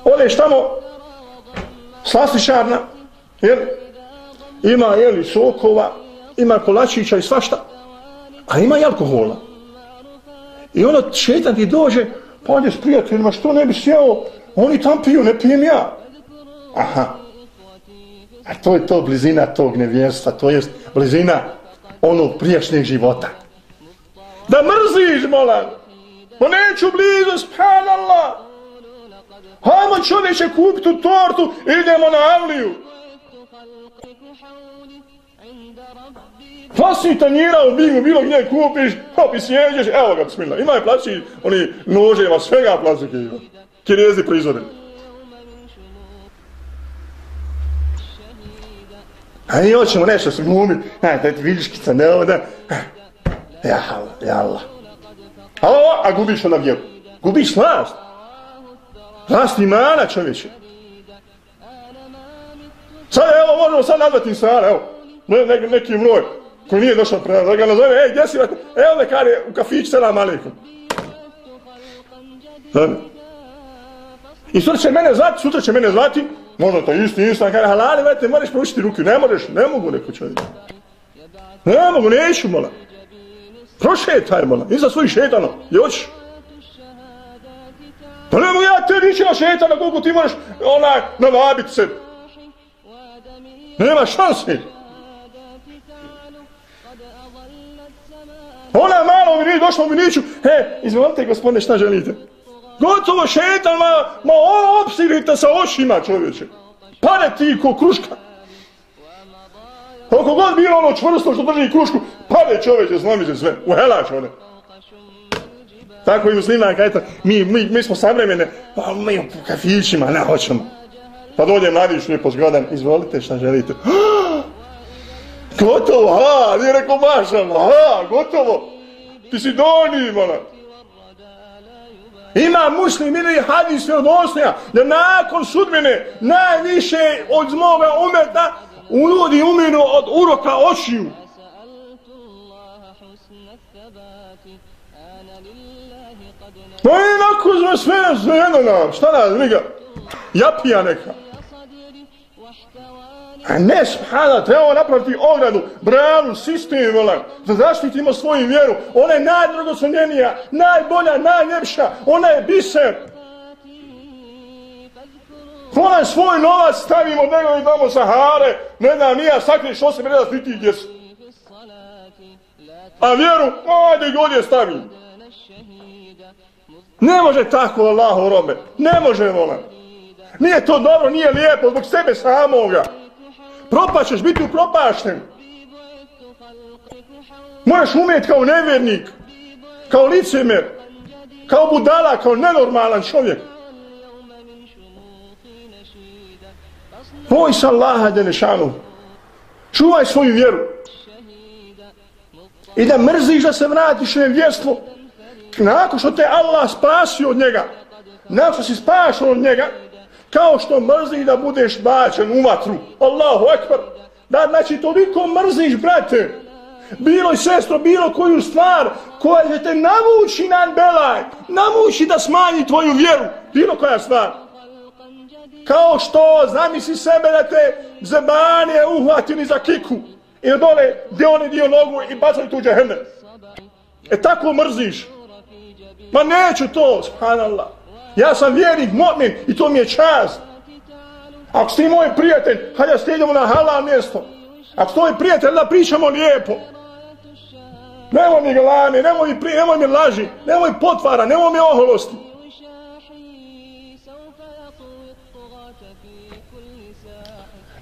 Odeš tamo slastičarna, jer ima jeli, sokova, ima kolačića i svašta, a ima i alkohola. I ono šetan ti dođe, pa ovdje s prijateljima, što ne bi sjeo, oni tam piju, ne pijem ja. Aha. A to je to blizina tog nevjerstva, to jest blizina onog prijašnjeg života. Da mrziš, molan. Pa neću blizu, subhanallah. Hajmo čovječe kupiti tu tortu, idemo na Avliju. Plasni tanjira u bigu, bilo gdje kupiš, pa hop i sjeđeš, evo ga, bismillah. Ima je plaći, oni noževa, svega plastike ima. Kinezi prizore. A mi hoćemo nešto se glumiti, hajde, da ti vidiškica, ne ovo da. E, ja, ja Allah. A ovo, a gubiš onda vjeru. Gubiš slast. Slast imana čovječe. Sad, evo, možemo sad nazvati insana, evo. Ne, ne, neki mroj koji nije došao pre da ga nazove, ej, gdje si, evo lekar je u kafić, selam alaikum. I sutra će mene zvati, sutra će mene zvati, možda to isti instan, kaže, halali, vete, moraš proučiti ruku, ne možeš, ne mogu neko čovjek. Ne mogu, neću, mola. Prošetaj, mola, iza svojih šetano, još. Pa ne mogu ja te vići na šetana, koliko ti moraš, onaj, navabit se. Nema šanse. Ona malo mi nije došla u miniću, he, izvolite gospodine, šta želite? Gotovo šetan, ma, ma opsirite sa ošima čovječe. Pare ti ko kruška. Koliko god bilo ono čvrsto što drži krušku, pade čovječe, znam se sve, u helač one. Tako i muslima, kajta, mi, mi, mi smo savremene, pa mi u kafićima, ne hoćemo. Pa dođe mladić, lijepo zgodan, izvolite šta želite. Ah! Gotovo, ha, nije rekao mašalno, ha, gotovo. Ti si doni, mala. Ima muslim ili hadis od osnija, da nakon sudbine najviše od moga umeta u ljudi uminu od uroka očiju. No i nakon sve, sve jedno nam, šta nas, ja Japija neka. A ne, subhanallah, trebamo napraviti ogradu, branu, sistem, volan, da zaštitimo svoju vjeru. Ona je najdrogosvenjenija, najbolja, najljepša, ona je biser. Ona je svoj novac stavimo, nego i damo sahare, ne da nija sakriš osim reda ti gdje su. A vjeru, ajde god je stavim. Ne može tako, Allahu robe. Ne može, volan. Nije to dobro, nije lijepo, zbog sebe samoga. Propašeš, biti upropašten. Možeš umjeti kao nevjernik, kao licemer, kao budala, kao nenormalan čovjek. Boj se Allaha Đelešanu. Čuvaj svoju vjeru. I da mrziš da se vratiš na vjerstvo. Nakon što te Allah spasio od njega. Nakon što si spašao od njega. Kao što mrziš da budeš bačen u vatru. Allahu ekber. Da, znači, toliko mrziš, brate. Bilo i sestro, bilo koju stvar koja će te navući na belaj. Navući da smanji tvoju vjeru. Bilo koja stvar kao što zamisli sebe da te zebanije uhvatili za kiku i dole gdje oni dio nogu i bacali tu džahenne. E tako mrziš. Ma neću to, subhanallah. Ja sam vjernik, mu'min i to mi je čast. Ako si moj prijatelj, hajde stijedemo na halal mjesto. Ako ste moj prijatelj, da pričamo lijepo. Nemoj mi glame, nemoj mi, pri, nemoj mi laži, nemoj potvara, nemoj mi oholosti.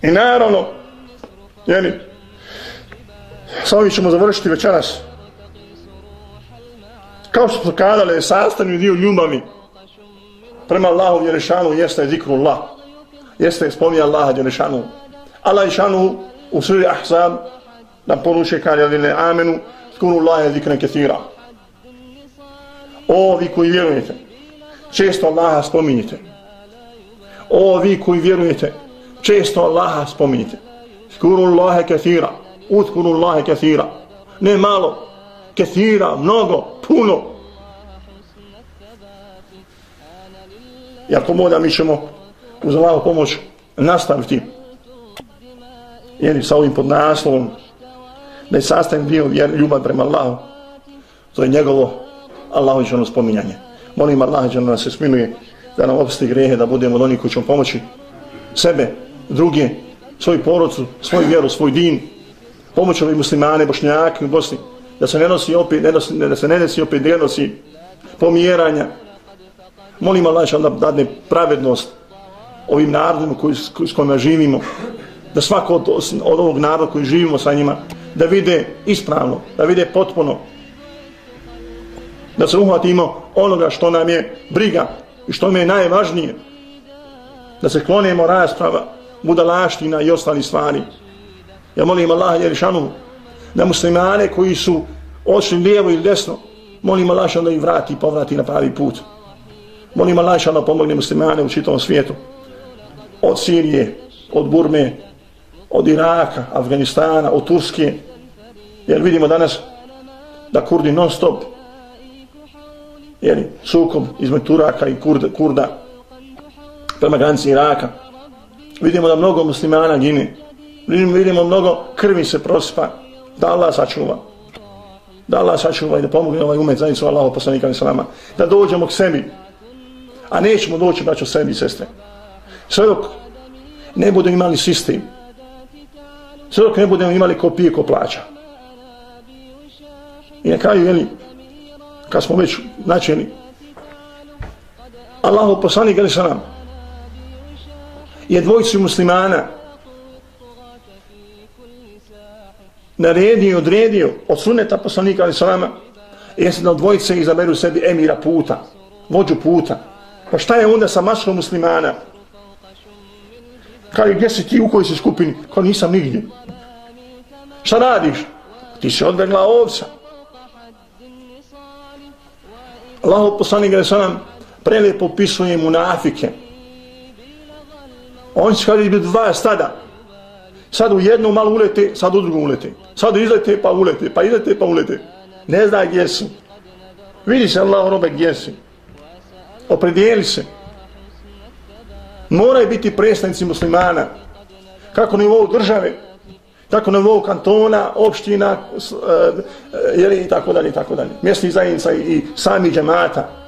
I naravno, jeli, sa ovim ćemo završiti večeras. Kao što su kadale, sastavni dio ljubavi prema Allahu Jerešanu jeste zikrullah. Jeste spominje Allaha Jerešanu. Allah Jerešanu u suri Ahzab nam poruče kad je amenu skunu Allahe zikren kethira. O vi koji vjerujete, često Allaha spominjete. O vi koji vjerujete, često Allaha spominjite. Skunu Allahe kethira. Uskunu Allahe kethira. Ne malo. kethira, mnogo, puno. I ako moda mi ćemo uz Allahu pomoć nastaviti jeli, sa ovim podnaslovom da je sastavim dio vjer, ljubav prema Allahu. To je njegovo Allahu će ono spominjanje. Molim Allah da nas se sminuje, da nam opusti grehe, da budemo od onih koji ćemo pomoći sebe druge, svoju porodcu, svoju vjeru, svoj din, pomoć ovi muslimane, bošnjaki u Bosni, da se ne nosi opet, ne nosi, da se ne nosi opet, ne nosi pomjeranja. Molim Allah da dadne pravednost ovim narodima koji, s kojima živimo, da svako od, od ovog naroda koji živimo sa njima, da vide ispravno, da vide potpuno, da se uhvatimo onoga što nam je briga i što nam je najvažnije, da se klonemo rasprava, budalaština i ostali stvari. Ja molim Allah Jerišanu da muslimane koji su odšli lijevo ili desno, molim Allah da ih vrati i povrati na pravi put. Molim Allah da pomogne muslimane u čitom svijetu. Od Sirije, od Burme, od Iraka, Afganistana, od Turske. Jer vidimo danas da Kurdi non stop jeli, sukom između Turaka i Kurda, Kurda prema granici Iraka vidimo da mnogo muslimana gine. Vidimo, vidimo mnogo krvi se prospa. Da Allah sačuva. Da Allah sačuva i da pomogne ovaj umet zajednicu Allaho poslanika Islama. Da dođemo k sebi. A nećemo doći braćo sebi i sestre. Sve dok ne budemo imali sistem. Sve dok ne budemo imali ko pije, ko plaća. I na kraju, jeli, kad smo već načeli, Allaho poslanik nam, je dvojci muslimana naredio i odredio od suneta poslanika ali salama jeste da dvojice izaberu sebi emira puta vođu puta pa šta je onda sa masom muslimana Kaj, gdje si ti u kojoj si skupini kao nisam nigdje šta radiš ti si odbegla ovca Allah poslanik ali salam prelijepo pisuje munafike On će kada biti dva stada. Sad u jednu malo ulete, sad u drugu ulete. Sad izlete pa ulete, pa izlete pa ulete. Ne zna gdje si. Vidi se Allah robe gdje si. Opredijeli se. Moraju biti predstavnici muslimana. Kako na nivou države, tako na nivou kantona, opština, e, e, jeli, i tako dalje, i tako dalje. Mjesni zajednica i, i sami džemata.